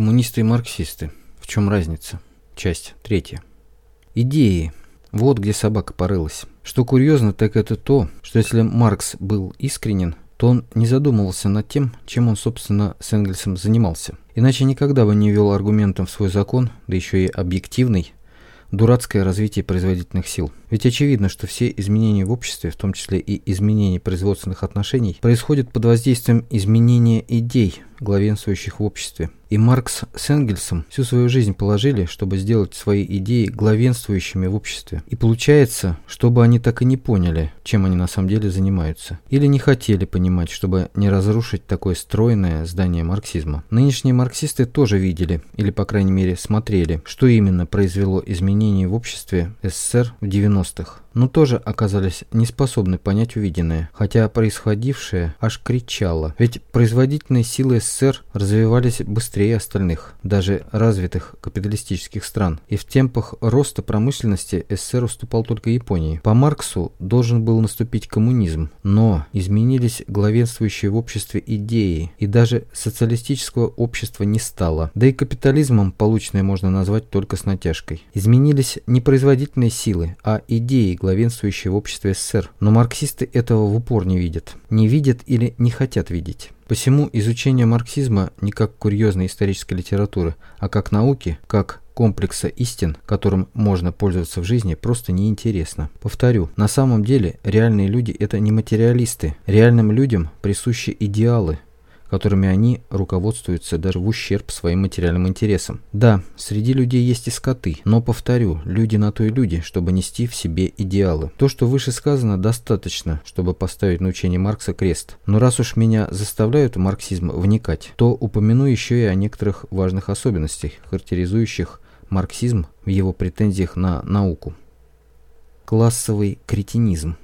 Коммунисты и марксисты. В чем разница? Часть третья. Идеи. Вот где собака порылась. Что курьезно, так это то, что если Маркс был искренен, то он не задумывался над тем, чем он, собственно, с Энгельсом занимался. Иначе никогда бы не вел аргументом в свой закон, да еще и объективный, дурацкое развитие производительных сил. Ведь очевидно, что все изменения в обществе, в том числе и изменения производственных отношений, происходят под воздействием изменения идей, главенствующих в обществе. И Маркс с Энгельсом всю свою жизнь положили, чтобы сделать свои идеи главенствующими в обществе. И получается, чтобы они так и не поняли, чем они на самом деле занимаются. Или не хотели понимать, чтобы не разрушить такое стройное здание марксизма. Нынешние марксисты тоже видели, или по крайней мере смотрели, что именно произвело изменения в обществе СССР в 90-х но тоже оказались не способны понять увиденное, хотя происходившее аж кричало. Ведь производительные силы СССР развивались быстрее остальных, даже развитых капиталистических стран, и в темпах роста промышленности СССР уступал только Японии. По Марксу должен был наступить коммунизм, но изменились главенствующие в обществе идеи, и даже социалистического общества не стало. Да и капитализмом полученное можно назвать только с натяжкой. Изменились не производительные силы, а идеи, главенствующие в обществе СССР, но марксисты этого в упор не видят. Не видят или не хотят видеть. Посему изучение марксизма не как курьезной исторической литературы, а как науки, как комплекса истин, которым можно пользоваться в жизни, просто неинтересно. Повторю, на самом деле реальные люди – это не материалисты. Реальным людям присущи идеалы, которыми они руководствуются даже в ущерб своим материальным интересам. Да, среди людей есть и скоты, но, повторю, люди на то и люди, чтобы нести в себе идеалы. То, что выше сказано, достаточно, чтобы поставить на учение Маркса крест. Но раз уж меня заставляют в марксизм вникать, то упомяну еще и о некоторых важных особенностях, характеризующих марксизм в его претензиях на науку. Классовый кретинизм.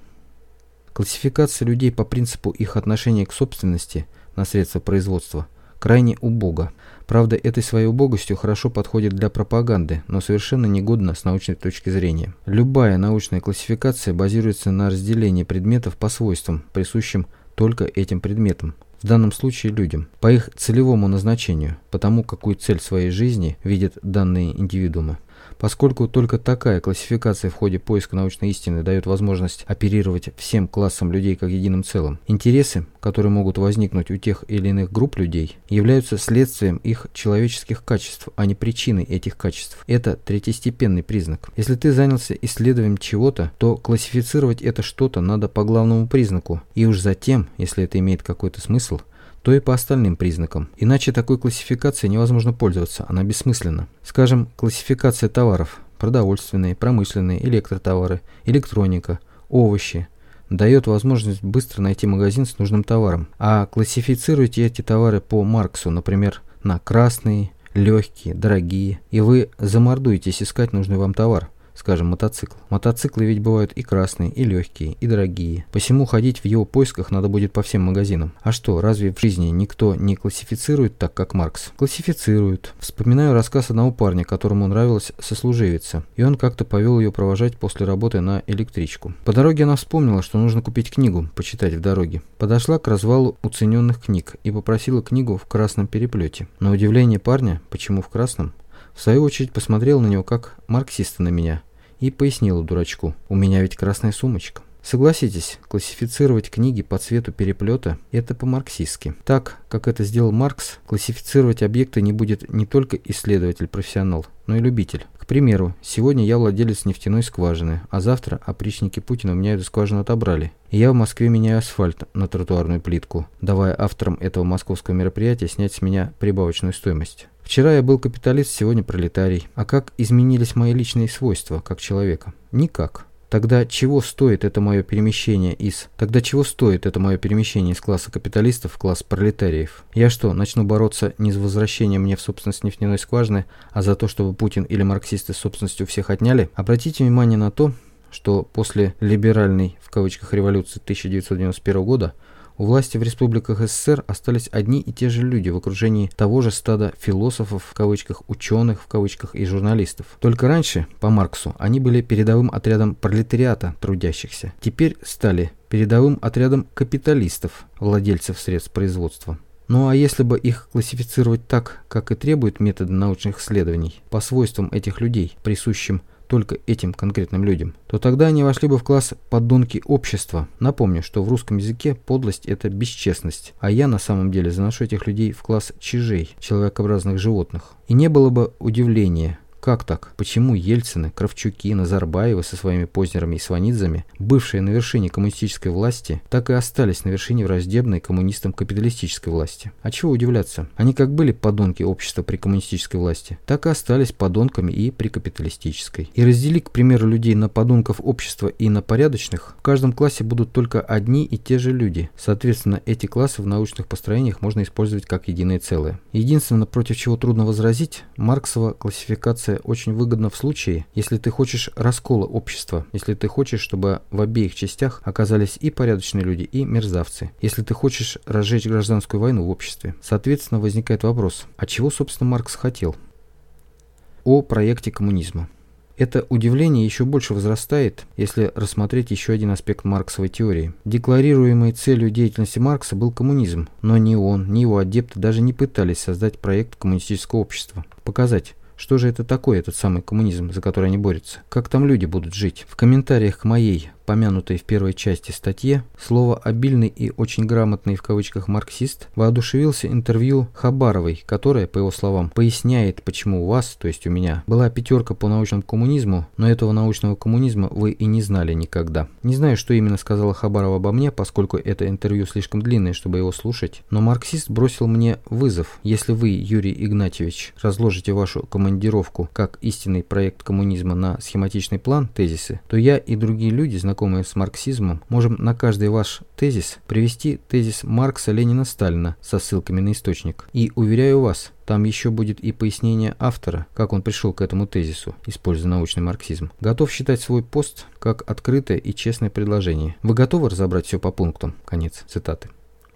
Классификация людей по принципу их отношения к собственности на средства производства крайне убого. Правда, этой своей убогостью хорошо подходит для пропаганды, но совершенно негодна с научной точки зрения. Любая научная классификация базируется на разделении предметов по свойствам, присущим только этим предметам, в данном случае людям, по их целевому назначению, по тому, какую цель своей жизни видят данные индивидуумы. Поскольку только такая классификация в ходе поиска научной истины дает возможность оперировать всем классам людей как единым целым, интересы, которые могут возникнуть у тех или иных групп людей, являются следствием их человеческих качеств, а не причиной этих качеств. Это третьестепенный признак. Если ты занялся исследованием чего-то, то классифицировать это что-то надо по главному признаку, и уж затем, если это имеет какой-то смысл, то и по остальным признакам. Иначе такой классификацией невозможно пользоваться, она бессмысленна. Скажем, классификация товаров – продовольственные, промышленные, электротовары, электроника, овощи – дает возможность быстро найти магазин с нужным товаром. А классифицируйте эти товары по Марксу, например, на красные, легкие, дорогие, и вы замордуетесь искать нужный вам товар скажем, мотоцикл. Мотоциклы ведь бывают и красные, и легкие, и дорогие. Посему ходить в его поисках надо будет по всем магазинам. А что, разве в жизни никто не классифицирует так, как Маркс? Классифицируют. Вспоминаю рассказ одного парня, которому нравилась сослуживица, и он как-то повел ее провожать после работы на электричку. По дороге она вспомнила, что нужно купить книгу, почитать в дороге. Подошла к развалу уцененных книг и попросила книгу в красном переплете. На удивление парня, почему в красном, в свою очередь посмотрел на него как марксиста на меня и пояснила дурачку, у меня ведь красная сумочка. Согласитесь, классифицировать книги по цвету переплета – это по-марксистски. Так, как это сделал Маркс, классифицировать объекты не будет не только исследователь-профессионал, но и любитель. К примеру, сегодня я владелец нефтяной скважины, а завтра опричники Путина у меня эту скважину отобрали. И я в Москве меняю асфальт на тротуарную плитку, давая авторам этого московского мероприятия снять с меня прибавочную стоимость. Вчера я был капиталист, сегодня пролетарий. А как изменились мои личные свойства, как человека? Никак. Тогда чего стоит это мое перемещение из... Тогда чего стоит это мое перемещение из класса капиталистов в класс пролетариев? Я что, начну бороться не с возвращением мне в собственность нефтяной скважины, а за то, чтобы Путин или марксисты собственностью всех отняли? Обратите внимание на то, что после «либеральной» в кавычках революции 1991 года у власти в республиках СССР остались одни и те же люди в окружении того же стада философов, в кавычках, ученых, в кавычках, и журналистов. Только раньше, по Марксу, они были передовым отрядом пролетариата трудящихся. Теперь стали передовым отрядом капиталистов, владельцев средств производства. Ну а если бы их классифицировать так, как и требуют методы научных исследований, по свойствам этих людей, присущим только этим конкретным людям, то тогда они вошли бы в класс подонки общества. Напомню, что в русском языке подлость – это бесчестность, а я на самом деле заношу этих людей в класс чижей, человекообразных животных. И не было бы удивления, как так? Почему Ельцины, Кравчуки, Назарбаевы со своими Познерами и Сванидзами, бывшие на вершине коммунистической власти, так и остались на вершине враждебной коммунистам капиталистической власти? А чего удивляться? Они как были подонки общества при коммунистической власти, так и остались подонками и при капиталистической. И разделить, к примеру, людей на подонков общества и на порядочных, в каждом классе будут только одни и те же люди. Соответственно, эти классы в научных построениях можно использовать как единое целое. Единственное, против чего трудно возразить, Марксова классификация очень выгодно в случае, если ты хочешь раскола общества, если ты хочешь, чтобы в обеих частях оказались и порядочные люди, и мерзавцы, если ты хочешь разжечь гражданскую войну в обществе. Соответственно, возникает вопрос, а чего, собственно, Маркс хотел? О проекте коммунизма. Это удивление еще больше возрастает, если рассмотреть еще один аспект марксовой теории. Декларируемой целью деятельности Маркса был коммунизм, но ни он, ни его адепты даже не пытались создать проект коммунистического общества. Показать, что же это такое, этот самый коммунизм, за который они борются? Как там люди будут жить? В комментариях к моей помянутой в первой части статье, слово «обильный» и «очень грамотный» в кавычках марксист воодушевился интервью Хабаровой, которая, по его словам, поясняет, почему у вас, то есть у меня, была пятерка по научному коммунизму, но этого научного коммунизма вы и не знали никогда. Не знаю, что именно сказала Хабарова обо мне, поскольку это интервью слишком длинное, чтобы его слушать, но марксист бросил мне вызов. Если вы, Юрий Игнатьевич, разложите вашу командировку как истинный проект коммунизма на схематичный план, тезисы, то я и другие люди, знакомые знакомые с марксизмом, можем на каждый ваш тезис привести тезис Маркса, Ленина, Сталина со ссылками на источник. И уверяю вас, там еще будет и пояснение автора, как он пришел к этому тезису, используя научный марксизм. Готов считать свой пост как открытое и честное предложение. Вы готовы разобрать все по пунктам? Конец цитаты.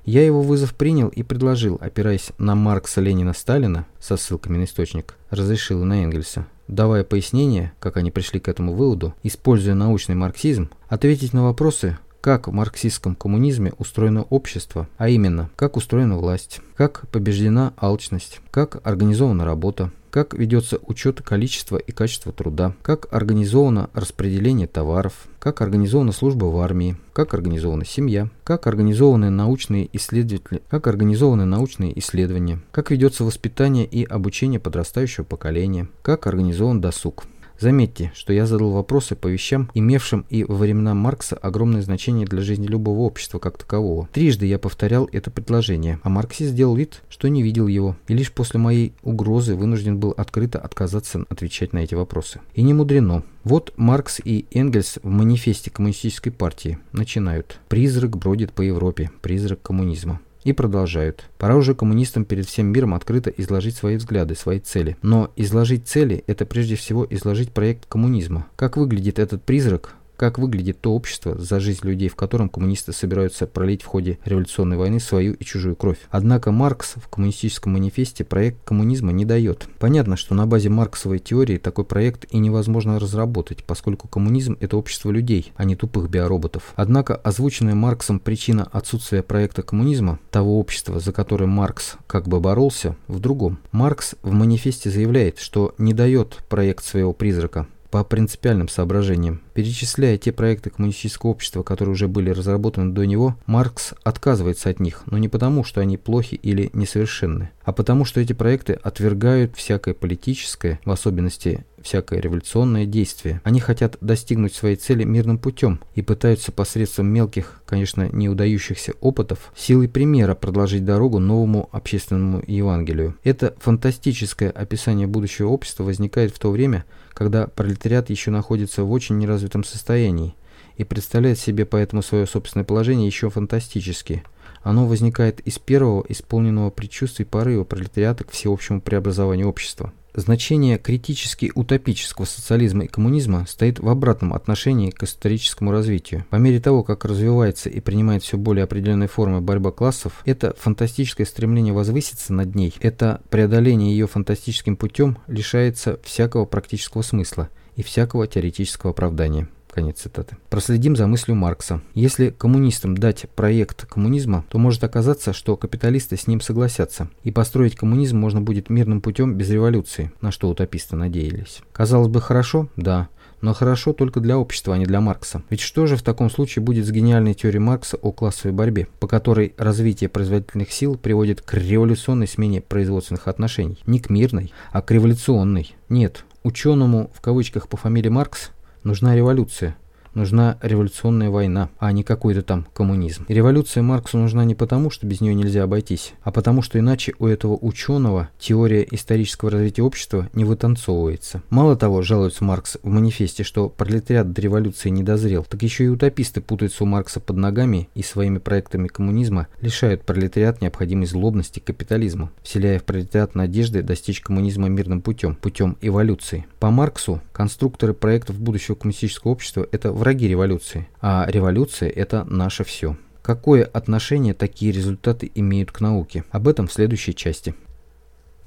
Я его вызов принял и предложил, опираясь на Маркса, Ленина, Сталина, со ссылками на источник, разрешил на Энгельса, давая пояснение, как они пришли к этому выводу, используя научный марксизм, ответить на вопросы, как в марксистском коммунизме устроено общество, а именно, как устроена власть, как побеждена алчность, как организована работа, как ведется учет количества и качества труда, как организовано распределение товаров, как организована служба в армии, как организована семья, как организованы научные исследователи, как организованы научные исследования, как ведется воспитание и обучение подрастающего поколения, как организован досуг. Заметьте, что я задал вопросы по вещам, имевшим и во времена Маркса огромное значение для жизни любого общества как такового. Трижды я повторял это предложение, а марксист сделал вид, что не видел его, и лишь после моей угрозы вынужден был открыто отказаться отвечать на эти вопросы. И не мудрено. Вот Маркс и Энгельс в манифесте коммунистической партии начинают. «Призрак бродит по Европе, призрак коммунизма». И продолжают. Пора уже коммунистам перед всем миром открыто изложить свои взгляды, свои цели. Но изложить цели – это прежде всего изложить проект коммунизма. Как выглядит этот призрак, как выглядит то общество, за жизнь людей, в котором коммунисты собираются пролить в ходе революционной войны свою и чужую кровь. Однако Маркс в коммунистическом манифесте проект коммунизма не дает. Понятно, что на базе марксовой теории такой проект и невозможно разработать, поскольку коммунизм – это общество людей, а не тупых биороботов. Однако озвученная Марксом причина отсутствия проекта коммунизма, того общества, за которое Маркс как бы боролся, в другом. Маркс в манифесте заявляет, что не дает проект своего призрака, по принципиальным соображениям. Перечисляя те проекты коммунистического общества, которые уже были разработаны до него, Маркс отказывается от них, но не потому, что они плохи или несовершенны, а потому, что эти проекты отвергают всякое политическое, в особенности всякое революционное действие. Они хотят достигнуть своей цели мирным путем и пытаются посредством мелких, конечно, не удающихся опытов, силой примера продолжить дорогу новому общественному Евангелию. Это фантастическое описание будущего общества возникает в то время, когда пролетариат еще находится в очень неразвитом состоянии и представляет себе поэтому свое собственное положение еще фантастически. Оно возникает из первого исполненного предчувствий порыва пролетариата к всеобщему преобразованию общества. Значение критически утопического социализма и коммунизма стоит в обратном отношении к историческому развитию. По мере того, как развивается и принимает все более определенные формы борьба классов, это фантастическое стремление возвыситься над ней, это преодоление ее фантастическим путем лишается всякого практического смысла и всякого теоретического оправдания. Конец цитаты. Проследим за мыслью Маркса. Если коммунистам дать проект коммунизма, то может оказаться, что капиталисты с ним согласятся, и построить коммунизм можно будет мирным путем без революции, на что утописты надеялись. Казалось бы, хорошо? Да. Но хорошо только для общества, а не для Маркса. Ведь что же в таком случае будет с гениальной теорией Маркса о классовой борьбе, по которой развитие производительных сил приводит к революционной смене производственных отношений? Не к мирной, а к революционной. Нет, ученому в кавычках по фамилии Маркс нужна революция, Нужна революционная война, а не какой-то там коммунизм. И революция Марксу нужна не потому, что без нее нельзя обойтись, а потому, что иначе у этого ученого теория исторического развития общества не вытанцовывается. Мало того, жалуется Маркс в манифесте, что пролетариат до революции не дозрел, так еще и утописты путаются у Маркса под ногами и своими проектами коммунизма лишают пролетариат необходимой злобности капитализма, вселяя в пролетариат надежды достичь коммунизма мирным путем, путем эволюции. По Марксу конструкторы проектов будущего коммунистического общества – это враги революции, а революция – это наше все. Какое отношение такие результаты имеют к науке? Об этом в следующей части.